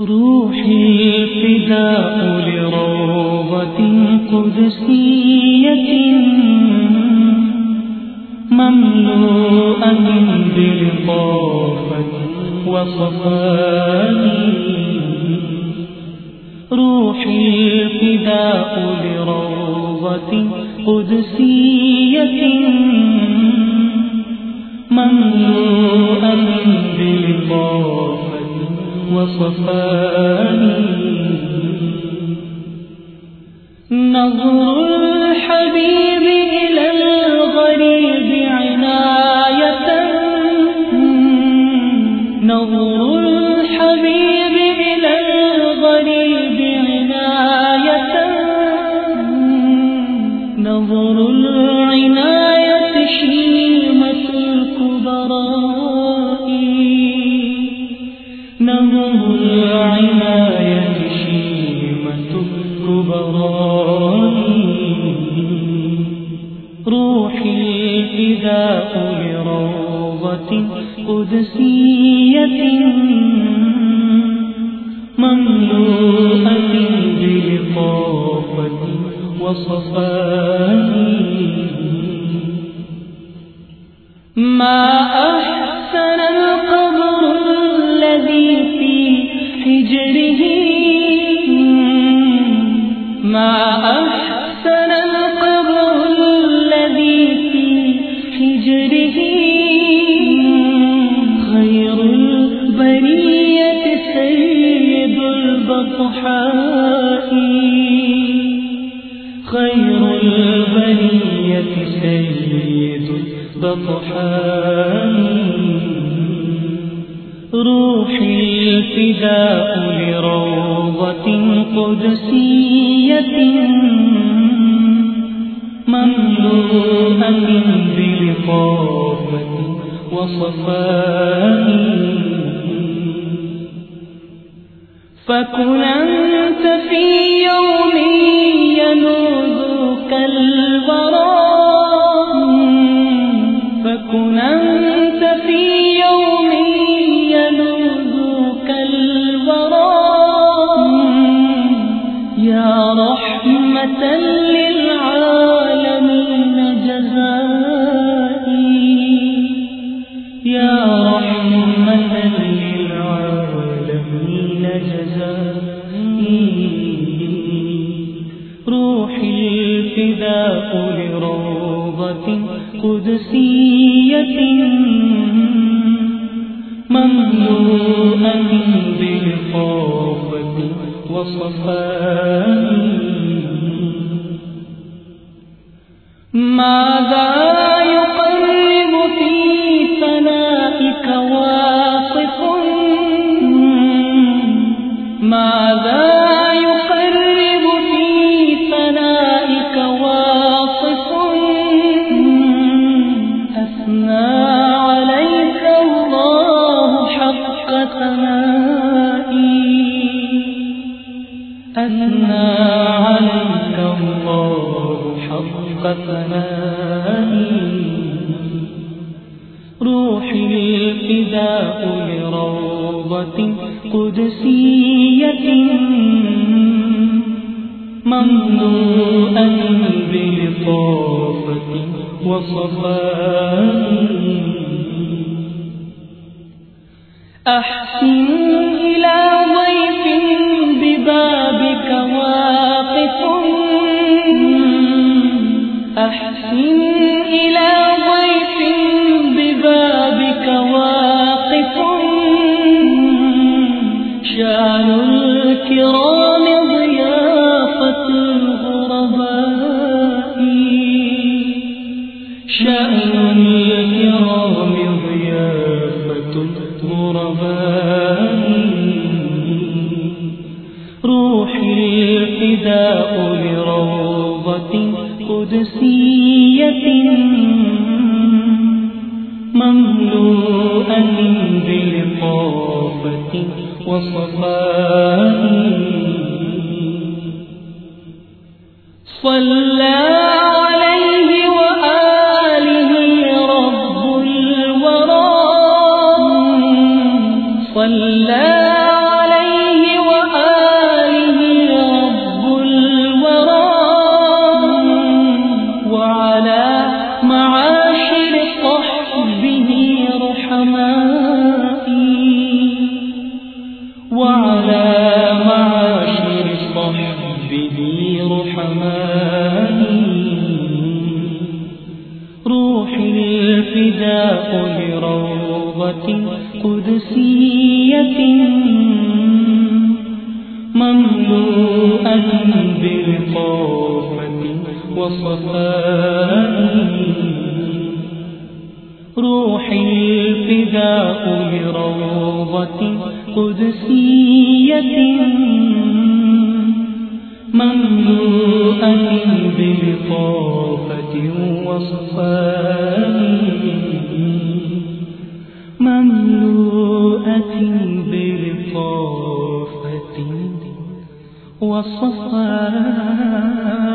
روحي الفداء لروضة قدسية. مملوءة بلطافة وصفاء روحي الفداء لروضة قدسية. وصفاء نظر الحبيب نظر العناية شيمة الكبراء روحي الفداء لروضة قدسية. مملوءة بلطافة وصفاء ما أحسن الذي في حجره خير البرية سيد البطحاء. خير سيد البطحاء. روحي الفداء لروضة قدسية مملوءة بلطافة وصفاء فكن رحمة للعالمين جزائي. يا رحمة للعالمين جزائي. روحي الفداء لروضة قدسية. مملوءة بلطافة وصفاء. ماذا ثنائي روحي الفداء لروضة قدسية. مملوءة بلطافة وصفاء. أحسن إلى ضيف الكرام ضيافة الغرباء. شأن الكرام ضيافة الغرباء. روحي الفداء لروضة قدسية. مملوءة بلطافة وصفاء. صلى عليه رحماني روحي الفداء لروضة قدسية. مملوءة بلطافة وصفاء. روحي الفداء لروضة قدسية. مملوءة بلطافة وصفاء مملوءة بلطافة وصفاء